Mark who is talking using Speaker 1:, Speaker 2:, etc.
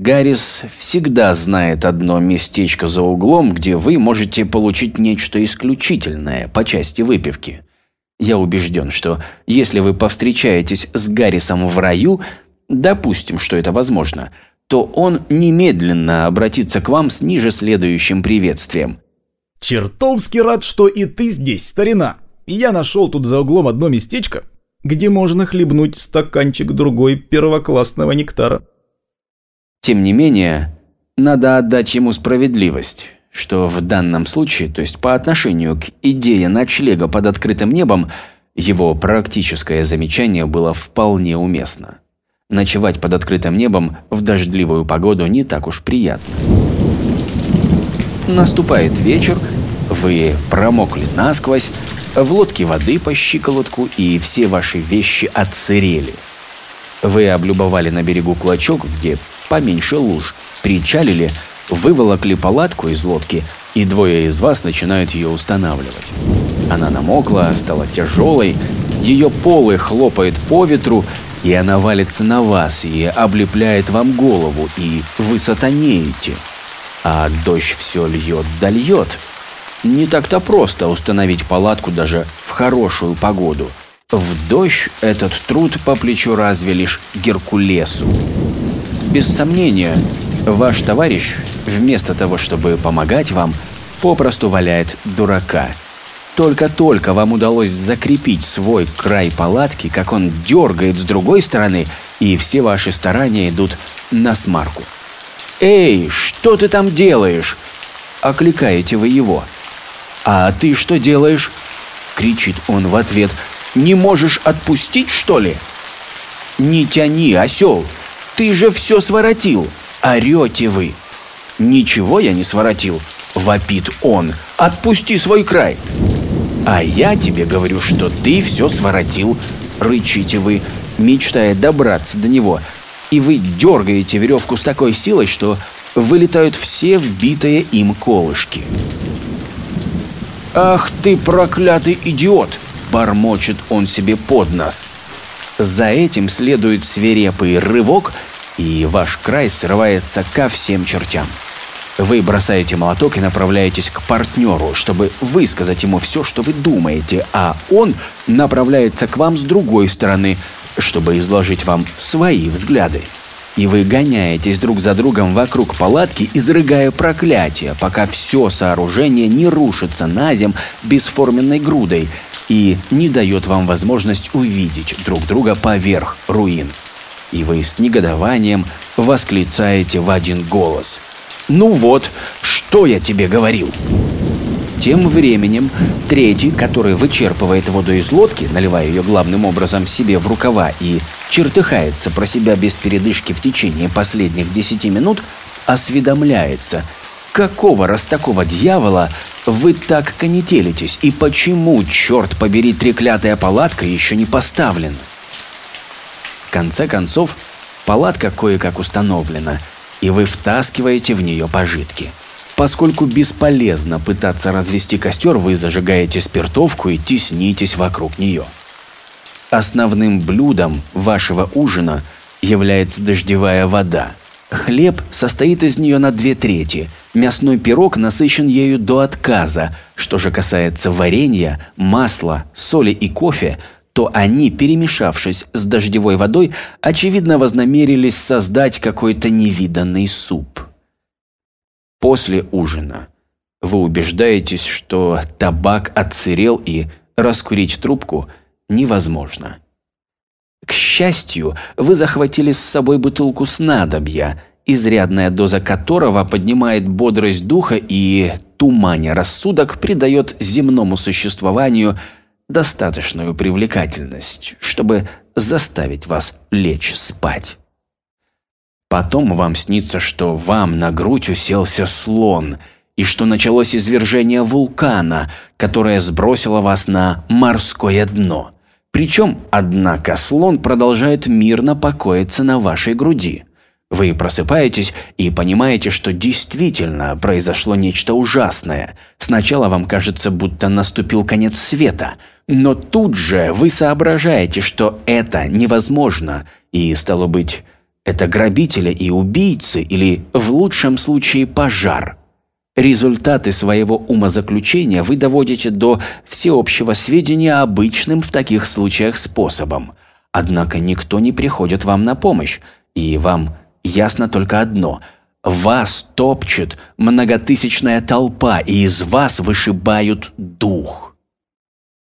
Speaker 1: Гаррис всегда знает одно местечко за углом, где вы можете получить нечто исключительное по части выпивки. Я убежден, что если вы повстречаетесь с Гаррисом в раю, допустим, что это возможно, то он немедленно обратится к вам с ниже следующим приветствием.
Speaker 2: «Чертовски рад, что и ты здесь, старина. Я нашел тут за углом одно местечко, где можно хлебнуть стаканчик другой первоклассного нектара».
Speaker 1: Тем не менее, надо отдать ему справедливость, что в данном случае, то есть по отношению к идее ночлега под открытым небом, его практическое замечание было вполне уместно. Ночевать под открытым небом в дождливую погоду не так уж приятно. Наступает вечер, вы промокли насквозь, в лодке воды по щиколотку и все ваши вещи отсырели. Вы облюбовали на берегу клочок, где поменьше луж, причалили, выволокли палатку из лодки, и двое из вас начинают ее устанавливать. Она намокла, стала тяжелой, ее полы хлопает по ветру, и она валится на вас и облепляет вам голову, и вы сатанеете. А дождь все льет да льет. Не так-то просто установить палатку даже в хорошую погоду. В дождь этот труд по плечу разве лишь Геркулесу. Без сомнения, ваш товарищ, вместо того, чтобы помогать вам, попросту валяет дурака. Только-только вам удалось закрепить свой край палатки, как он дергает с другой стороны, и все ваши старания идут на смарку. «Эй, что ты там делаешь?» – окликаете вы его. «А ты что делаешь?» – кричит он в ответ. «Не можешь отпустить, что ли?» «Не тяни, осел!» Ты же все своротил! Орете вы!» «Ничего я не своротил!» – вопит он. «Отпусти свой край!» «А я тебе говорю, что ты все своротил!» – рычите вы, мечтая добраться до него. И вы дергаете веревку с такой силой, что вылетают все вбитые им колышки. «Ах ты проклятый идиот!» – бормочет он себе под нос – за этим следует свирепый рывок, и ваш край срывается ко всем чертям. Вы бросаете молоток и направляетесь к партнеру, чтобы высказать ему все, что вы думаете, а он направляется к вам с другой стороны, чтобы изложить вам свои взгляды. И вы гоняетесь друг за другом вокруг палатки, изрыгая проклятия, пока все сооружение не рушится на зем бесформенной грудой – и не дает вам возможность увидеть друг друга поверх руин. И вы с негодованием восклицаете в один голос. «Ну вот, что я тебе говорил!» Тем временем третий, который вычерпывает воду из лодки, наливая ее главным образом себе в рукава и чертыхается про себя без передышки в течение последних десяти минут, осведомляется – какого раз такого дьявола вы так конетелитесь и почему, черт побери, треклятая палатка еще не поставлена? В конце концов, палатка кое-как установлена, и вы втаскиваете в нее пожитки. Поскольку бесполезно пытаться развести костер, вы зажигаете спиртовку и теснитесь вокруг нее. Основным блюдом вашего ужина является дождевая вода – Хлеб состоит из нее на две трети, мясной пирог насыщен ею до отказа. Что же касается варенья, масла, соли и кофе, то они, перемешавшись с дождевой водой, очевидно вознамерились создать какой-то невиданный суп. После ужина вы убеждаетесь, что табак отсырел и раскурить трубку невозможно. К счастью, вы захватили с собой бутылку снадобья, изрядная доза которого поднимает бодрость духа и, туманя рассудок, придает земному существованию достаточную привлекательность, чтобы заставить вас лечь спать. Потом вам снится, что вам на грудь уселся слон, и что началось извержение вулкана, которое сбросило вас на морское дно – причем, однако, слон продолжает мирно покоиться на вашей груди. Вы просыпаетесь и понимаете, что действительно произошло нечто ужасное. Сначала вам кажется, будто наступил конец света, но тут же вы соображаете, что это невозможно, и, стало быть, Это грабители и убийцы или, в лучшем случае, пожар. Результаты своего умозаключения вы доводите до всеобщего сведения обычным в таких случаях способом. Однако никто не приходит вам на помощь, и вам ясно только одно – вас топчет многотысячная толпа, и из вас вышибают дух.